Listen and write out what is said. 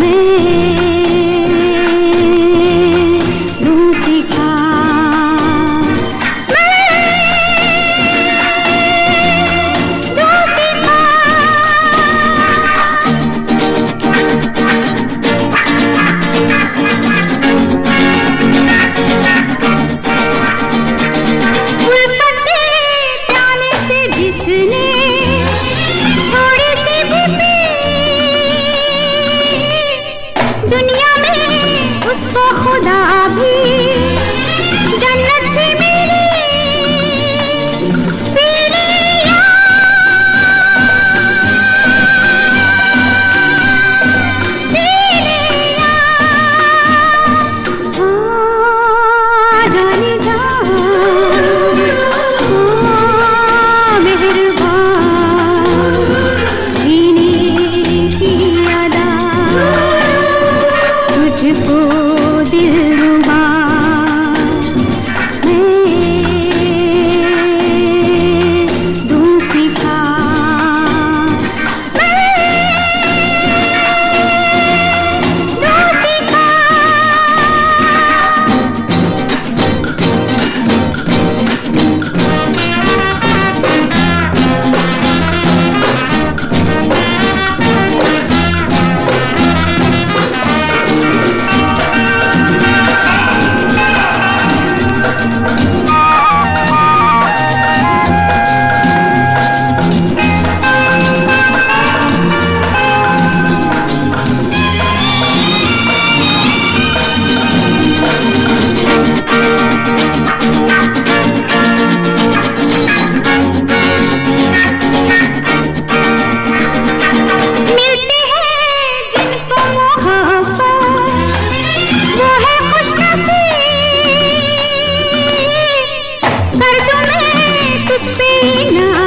Me. जाने जा